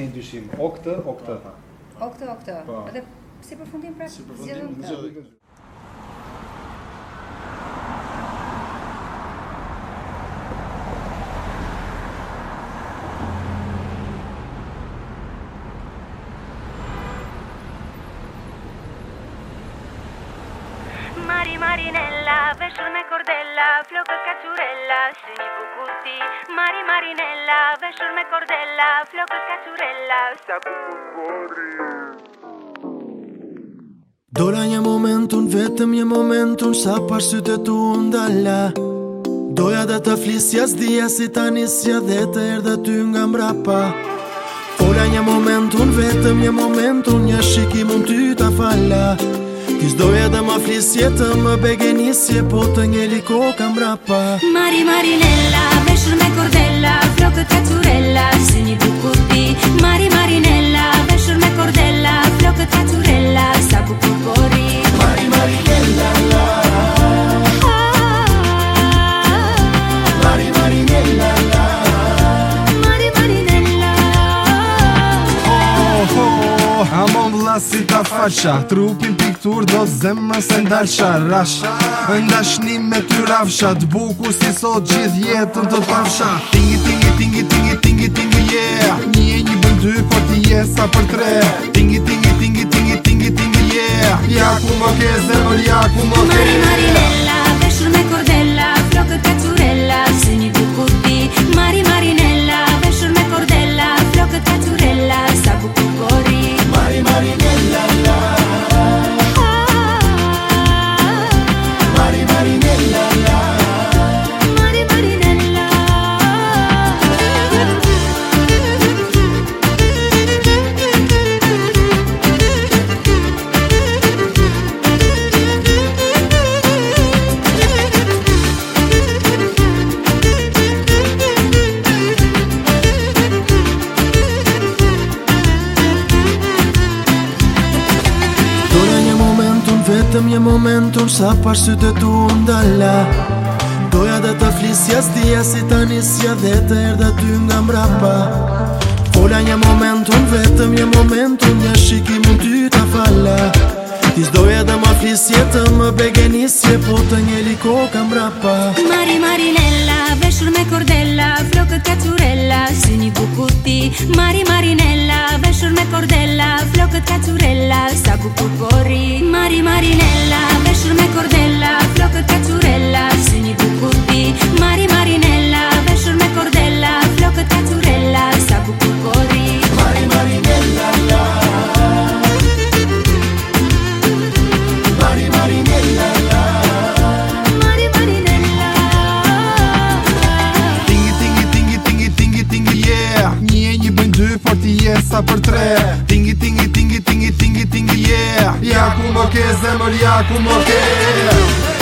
si një dyshim, o këtë, o këtë. O këtë, o këtë. Edhe si përfundim pra, si përfundim. Mari Marinella, veshur me cordella, floca kacurella, se një cucuti. Mari Marinella, veshur me cordella, floca cacciurella, sa cucuti. Dora një moment unë vetëm një moment unë Sa për sytë të unë dalla Doja dhe të flisja zdia si ta nisja Dhe të erë ty nga mrapa Fola një moment unë vetëm një moment unë Një shikim unë ty ta falla I doja dhe ma flisjetëm, me bëgjen njësje, potën një liko kam rapa Mari marinella, beshër me kordella, flokë të aturella, së një bukurbi Mari marinella, beshër me kordella, flokë të aturella, s'a bukurbori Mari marinella Mari marinella Mari marinella Amon vlasit ta faqa, trupim pështë faktur do zemrë se ndalë sharash Ndashni me ty rafsha të buku si sot gjithë jetën të pafsha Tingi, tingi, tingi, tingi, tingi, tingi, yeah Një e një bën po ti jesa për tre Tingi, tingi, tingi, tingi, tingi, tingi, yeah Ja ku më ke zemrë, ja ku më ke Mari, mari, mari Një moment unë sa par të t'u ndalla Doja dhe t'a flisja stia si t'a nisja Dhe t'a erdha ty nga mrapa Kola një moment vetëm Një moment unë një shikim unë ty t'a falla Isdoja dhe m'a flisja të më begë nisje Po të një liko ka mrapa Mari marinella, veshur me kordella Flokët t'a curella, sy një kukuti Mari marinella, veshur me kordella këtë kacurella Sa ku ku pori Mari marinella Veshur me kordella Flo këtë kacurella Si një ku ku pi Mari marinella Veshur me kordella Flo këtë kacurella Sa ku ku pori Mari marinella la Mari marinella la Mari marinella Tingi tingi tingi tingi tingi tingi yeah Një e një bëndy Por ti jesa për tre Tingi tingi tingi tingi tingi tingi tingi yeah Yakumo ke zemër, Yakumo ke